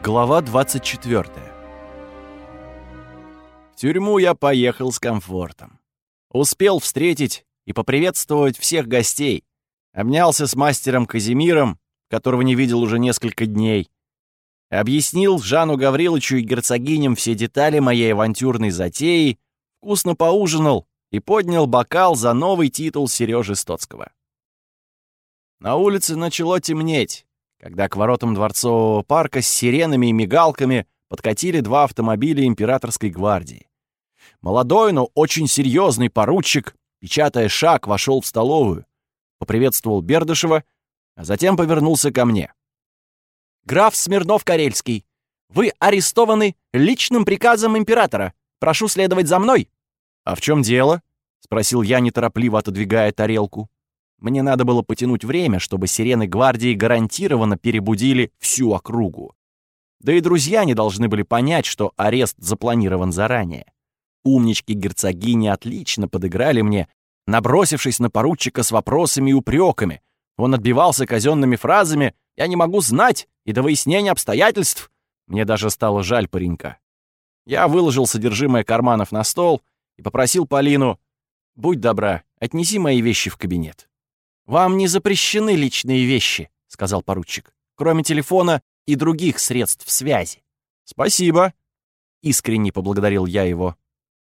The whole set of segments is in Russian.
Глава 24. В тюрьму я поехал с комфортом. Успел встретить и поприветствовать всех гостей. Обнялся с мастером Казимиром, которого не видел уже несколько дней. Объяснил Жану Гавриловичу и герцогиням все детали моей авантюрной затеи, вкусно поужинал и поднял бокал за новый титул Сережи Стоцкого. На улице начало темнеть когда к воротам Дворцового парка с сиренами и мигалками подкатили два автомобиля императорской гвардии. Молодой, но очень серьезный поручик, печатая шаг, вошел в столовую, поприветствовал Бердышева, а затем повернулся ко мне. «Граф Смирнов-Карельский, вы арестованы личным приказом императора. Прошу следовать за мной». «А в чем дело?» — спросил я, неторопливо отодвигая тарелку. Мне надо было потянуть время, чтобы сирены гвардии гарантированно перебудили всю округу. Да и друзья не должны были понять, что арест запланирован заранее. Умнички герцогини отлично подыграли мне, набросившись на поручика с вопросами и упреками. Он отбивался казенными фразами «Я не могу знать» и до выяснения обстоятельств. Мне даже стало жаль паренька. Я выложил содержимое карманов на стол и попросил Полину «Будь добра, отнеси мои вещи в кабинет». «Вам не запрещены личные вещи», — сказал поручик, «кроме телефона и других средств связи». «Спасибо», — искренне поблагодарил я его.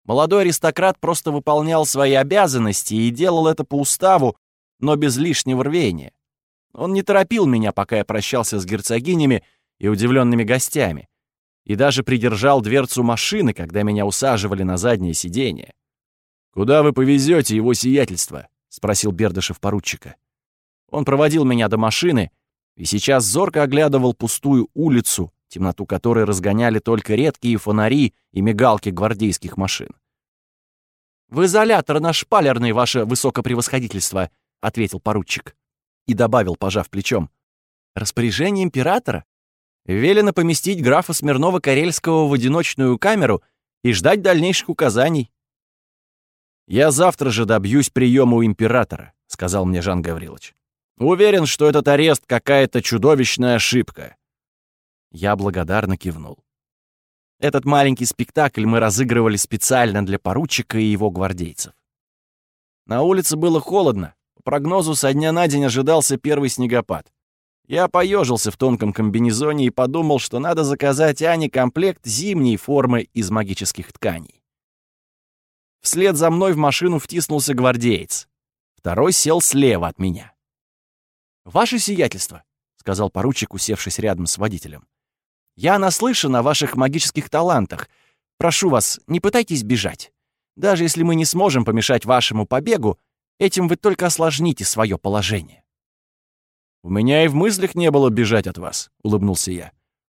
Молодой аристократ просто выполнял свои обязанности и делал это по уставу, но без лишнего рвения. Он не торопил меня, пока я прощался с герцогинями и удивленными гостями, и даже придержал дверцу машины, когда меня усаживали на заднее сиденье. «Куда вы повезете его сиятельство?» — спросил Бердышев поручика. Он проводил меня до машины и сейчас зорко оглядывал пустую улицу, темноту которой разгоняли только редкие фонари и мигалки гвардейских машин. «В изолятор наш шпалерный, ваше высокопревосходительство», — ответил поручик. И добавил, пожав плечом. «Распоряжение императора? Велено поместить графа Смирнова-Карельского в одиночную камеру и ждать дальнейших указаний. «Я завтра же добьюсь приема у императора», — сказал мне Жан Гаврилович. «Уверен, что этот арест какая-то чудовищная ошибка». Я благодарно кивнул. Этот маленький спектакль мы разыгрывали специально для поручика и его гвардейцев. На улице было холодно. По прогнозу, со дня на день ожидался первый снегопад. Я поежился в тонком комбинезоне и подумал, что надо заказать Ане комплект зимней формы из магических тканей. Вслед за мной в машину втиснулся гвардеец. Второй сел слева от меня. «Ваше сиятельство», — сказал поручик, усевшись рядом с водителем. «Я наслышан о ваших магических талантах. Прошу вас, не пытайтесь бежать. Даже если мы не сможем помешать вашему побегу, этим вы только осложните свое положение». «У меня и в мыслях не было бежать от вас», — улыбнулся я.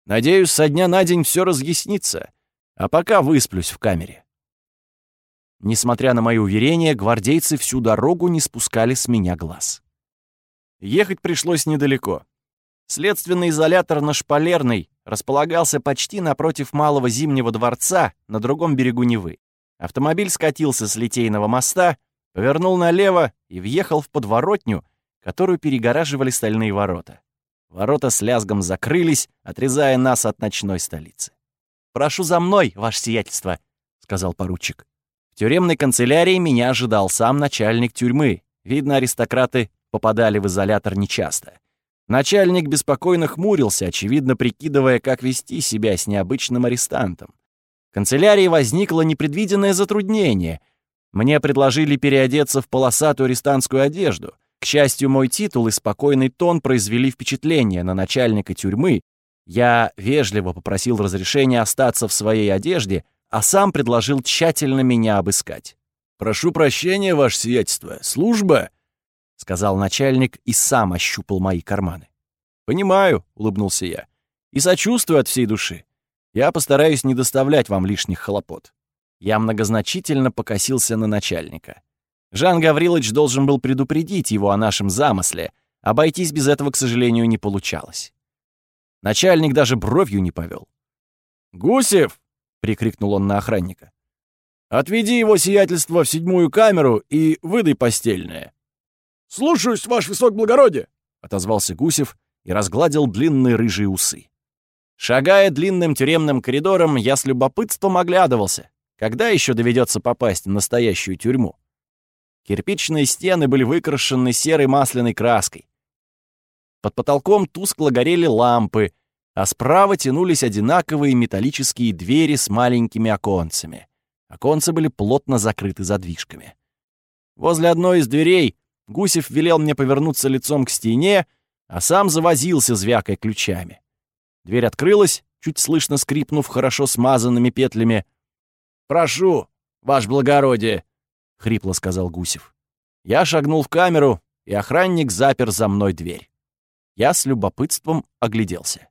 «Надеюсь, со дня на день все разъяснится, а пока высплюсь в камере». Несмотря на мои уверения, гвардейцы всю дорогу не спускали с меня глаз. Ехать пришлось недалеко. Следственный изолятор на Шпалерной располагался почти напротив Малого Зимнего дворца на другом берегу Невы. Автомобиль скатился с Литейного моста, повернул налево и въехал в подворотню, которую перегораживали стальные ворота. Ворота с лязгом закрылись, отрезая нас от ночной столицы. «Прошу за мной, ваше сиятельство», — сказал поручик. В тюремной канцелярии меня ожидал сам начальник тюрьмы. Видно, аристократы попадали в изолятор нечасто. Начальник беспокойно хмурился, очевидно прикидывая, как вести себя с необычным арестантом. В канцелярии возникло непредвиденное затруднение. Мне предложили переодеться в полосатую арестантскую одежду. К счастью, мой титул и спокойный тон произвели впечатление на начальника тюрьмы. Я вежливо попросил разрешения остаться в своей одежде, а сам предложил тщательно меня обыскать. «Прошу прощения, ваше сиятельство, служба?» — сказал начальник и сам ощупал мои карманы. «Понимаю», — улыбнулся я, — «и сочувствую от всей души. Я постараюсь не доставлять вам лишних хлопот». Я многозначительно покосился на начальника. Жан Гаврилович должен был предупредить его о нашем замысле. Обойтись без этого, к сожалению, не получалось. Начальник даже бровью не повел. «Гусев!» Прикрикнул он на охранника. «Отведи его сиятельство в седьмую камеру и выдай постельное». «Слушаюсь, ваш высок благородие!» — отозвался Гусев и разгладил длинные рыжие усы. Шагая длинным тюремным коридором, я с любопытством оглядывался. Когда еще доведется попасть в настоящую тюрьму? Кирпичные стены были выкрашены серой масляной краской. Под потолком тускло горели лампы, а справа тянулись одинаковые металлические двери с маленькими оконцами. Оконцы были плотно закрыты задвижками. Возле одной из дверей Гусев велел мне повернуться лицом к стене, а сам завозился, звякая ключами. Дверь открылась, чуть слышно скрипнув хорошо смазанными петлями. «Прошу, ваше благородие!» — хрипло сказал Гусев. Я шагнул в камеру, и охранник запер за мной дверь. Я с любопытством огляделся.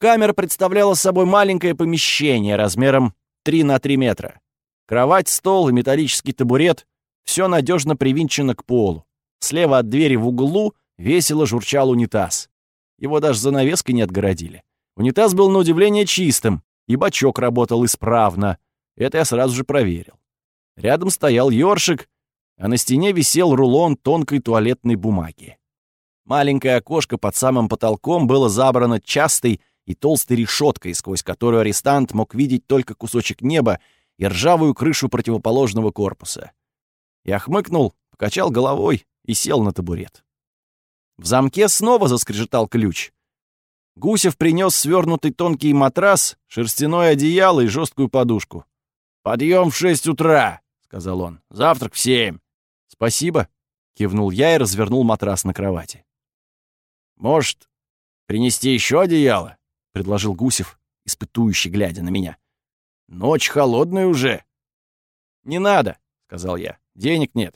Камера представляла собой маленькое помещение размером 3 на 3 метра. Кровать, стол и металлический табурет — все надежно привинчено к полу. Слева от двери в углу весело журчал унитаз. Его даже занавеской не отгородили. Унитаз был на удивление чистым, и бачок работал исправно. Это я сразу же проверил. Рядом стоял ёршик, а на стене висел рулон тонкой туалетной бумаги. Маленькое окошко под самым потолком было забрано частой и толстой решеткой, сквозь которую арестант мог видеть только кусочек неба и ржавую крышу противоположного корпуса. Я хмыкнул, покачал головой и сел на табурет. В замке снова заскрежетал ключ. Гусев принес свернутый тонкий матрас, шерстяное одеяло и жесткую подушку. «Подъем в шесть утра», — сказал он. «Завтрак в семь». «Спасибо», — кивнул я и развернул матрас на кровати. «Может, принести еще одеяло?» — предложил Гусев, испытующий, глядя на меня. «Ночь холодная уже». «Не надо», — сказал я. «Денег нет».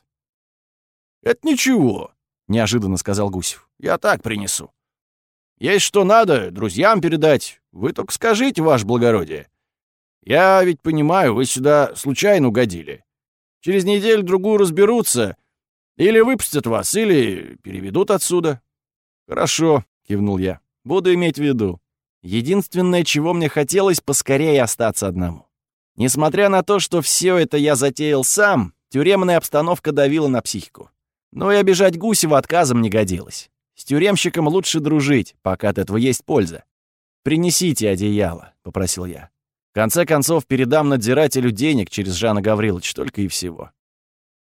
«Это ничего», — неожиданно сказал Гусев. «Я так принесу. Есть что надо, друзьям передать. Вы только скажите, ваше благородие. Я ведь понимаю, вы сюда случайно угодили. Через неделю-другую разберутся. Или выпустят вас, или переведут отсюда». «Хорошо», — кивнул я. «Буду иметь в виду. Единственное, чего мне хотелось, поскорее остаться одному. Несмотря на то, что все это я затеял сам, тюремная обстановка давила на психику. Но и обижать Гусева отказом не годилось. С тюремщиком лучше дружить, пока от этого есть польза. «Принесите одеяло», — попросил я. В конце концов, передам надзирателю денег через Жана Гаврилович, только и всего.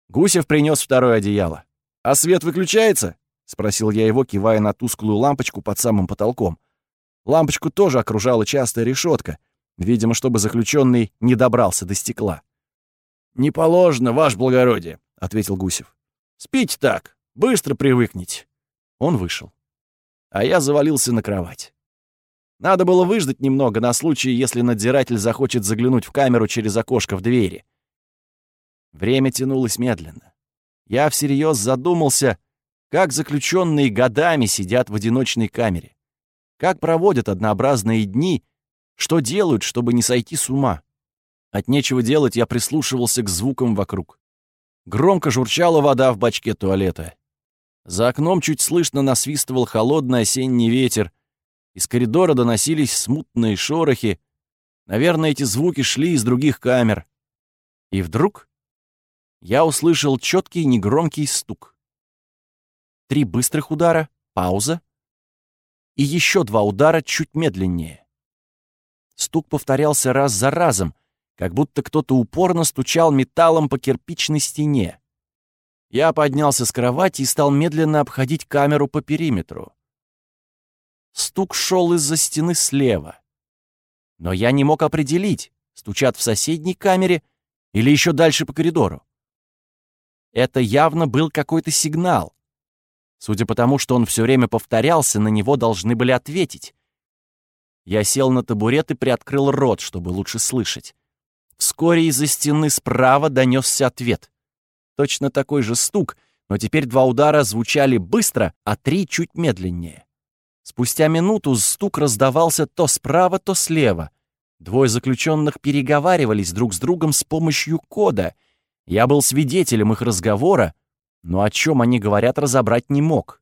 Гусев принес второе одеяло. «А свет выключается?» — спросил я его, кивая на тусклую лампочку под самым потолком. Лампочку тоже окружала частая решетка, видимо, чтобы заключенный не добрался до стекла. «Не положено, ваше благородие», — ответил Гусев. «Спите так, быстро привыкните». Он вышел. А я завалился на кровать. Надо было выждать немного на случай, если надзиратель захочет заглянуть в камеру через окошко в двери. Время тянулось медленно. Я всерьез задумался, как заключенные годами сидят в одиночной камере. Как проводят однообразные дни, что делают, чтобы не сойти с ума. От нечего делать я прислушивался к звукам вокруг. Громко журчала вода в бачке туалета. За окном чуть слышно насвистывал холодный осенний ветер. Из коридора доносились смутные шорохи. Наверное, эти звуки шли из других камер. И вдруг я услышал четкий негромкий стук. Три быстрых удара, пауза — и еще два удара чуть медленнее. Стук повторялся раз за разом, как будто кто-то упорно стучал металлом по кирпичной стене. Я поднялся с кровати и стал медленно обходить камеру по периметру. Стук шел из-за стены слева. Но я не мог определить, стучат в соседней камере или еще дальше по коридору. Это явно был какой-то сигнал, Судя по тому, что он все время повторялся, на него должны были ответить. Я сел на табурет и приоткрыл рот, чтобы лучше слышать. Вскоре из-за стены справа донесся ответ. Точно такой же стук, но теперь два удара звучали быстро, а три чуть медленнее. Спустя минуту стук раздавался то справа, то слева. Двое заключенных переговаривались друг с другом с помощью кода. Я был свидетелем их разговора, но о чем они говорят, разобрать не мог.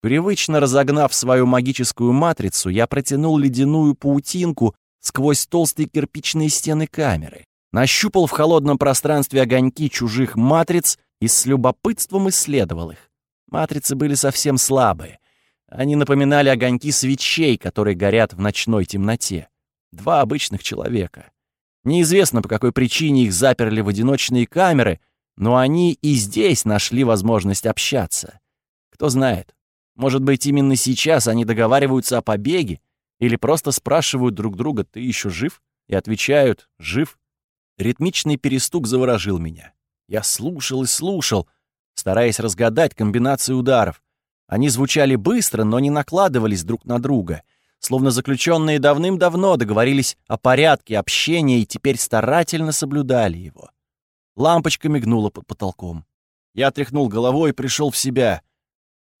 Привычно разогнав свою магическую матрицу, я протянул ледяную паутинку сквозь толстые кирпичные стены камеры, нащупал в холодном пространстве огоньки чужих матриц и с любопытством исследовал их. Матрицы были совсем слабые. Они напоминали огоньки свечей, которые горят в ночной темноте. Два обычных человека. Неизвестно, по какой причине их заперли в одиночные камеры, но они и здесь нашли возможность общаться. Кто знает, может быть, именно сейчас они договариваются о побеге или просто спрашивают друг друга «ты еще жив?» и отвечают «жив». Ритмичный перестук заворожил меня. Я слушал и слушал, стараясь разгадать комбинации ударов. Они звучали быстро, но не накладывались друг на друга, словно заключенные давным-давно договорились о порядке общения и теперь старательно соблюдали его. Лампочка мигнула под потолком. Я тряхнул головой и пришел в себя.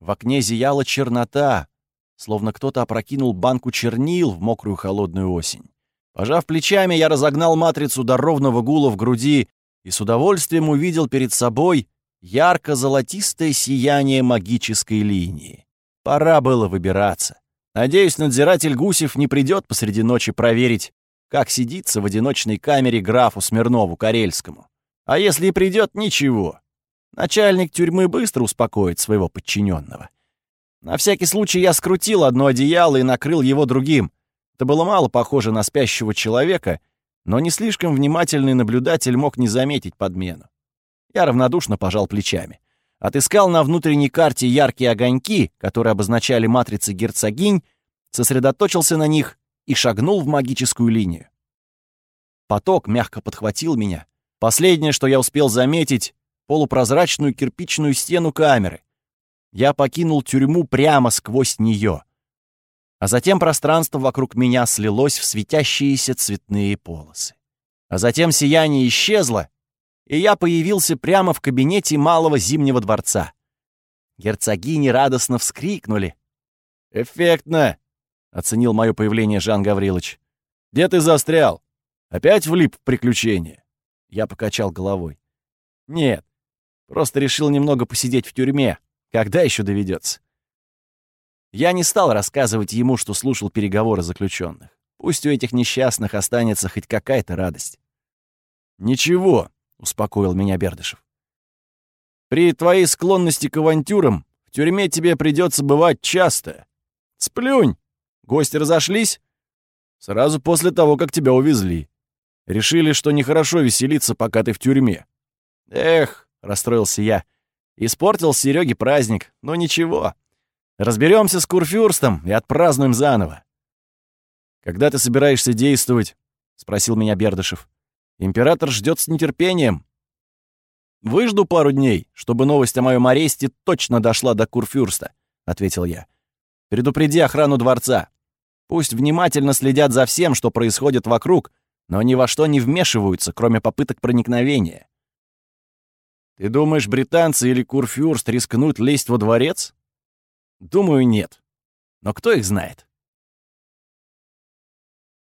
В окне зияла чернота, словно кто-то опрокинул банку чернил в мокрую холодную осень. Пожав плечами, я разогнал матрицу до ровного гула в груди и с удовольствием увидел перед собой ярко-золотистое сияние магической линии. Пора было выбираться. Надеюсь, надзиратель Гусев не придет посреди ночи проверить, как сидится в одиночной камере графу Смирнову Карельскому. А если и придет, ничего. Начальник тюрьмы быстро успокоит своего подчиненного. На всякий случай я скрутил одно одеяло и накрыл его другим. Это было мало похоже на спящего человека, но не слишком внимательный наблюдатель мог не заметить подмену. Я равнодушно пожал плечами. Отыскал на внутренней карте яркие огоньки, которые обозначали матрицы герцогинь, сосредоточился на них и шагнул в магическую линию. Поток мягко подхватил меня. Последнее, что я успел заметить, полупрозрачную кирпичную стену камеры. Я покинул тюрьму прямо сквозь нее. А затем пространство вокруг меня слилось в светящиеся цветные полосы. А затем сияние исчезло, и я появился прямо в кабинете малого зимнего дворца. Герцогини радостно вскрикнули. «Эффектно!» — оценил мое появление Жан Гаврилович. «Где ты застрял? Опять влип в приключения?» Я покачал головой. «Нет, просто решил немного посидеть в тюрьме. Когда еще доведется?» Я не стал рассказывать ему, что слушал переговоры заключенных. Пусть у этих несчастных останется хоть какая-то радость. «Ничего», успокоил меня Бердышев. При твоей склонности к авантюрам в тюрьме тебе придется бывать часто. Сплюнь! Гости разошлись? Сразу после того, как тебя увезли. Решили, что нехорошо веселиться, пока ты в тюрьме. Эх, расстроился я. Испортил Сереге праздник, но ничего. Разберемся с Курфюрстом и отпразднуем заново. Когда ты собираешься действовать? спросил меня Бердышев. Император ждет с нетерпением. «Выжду пару дней, чтобы новость о моем аресте точно дошла до Курфюрста», — ответил я. «Предупреди охрану дворца. Пусть внимательно следят за всем, что происходит вокруг, но ни во что не вмешиваются, кроме попыток проникновения». «Ты думаешь, британцы или Курфюрст рискнут лезть во дворец?» «Думаю, нет. Но кто их знает?»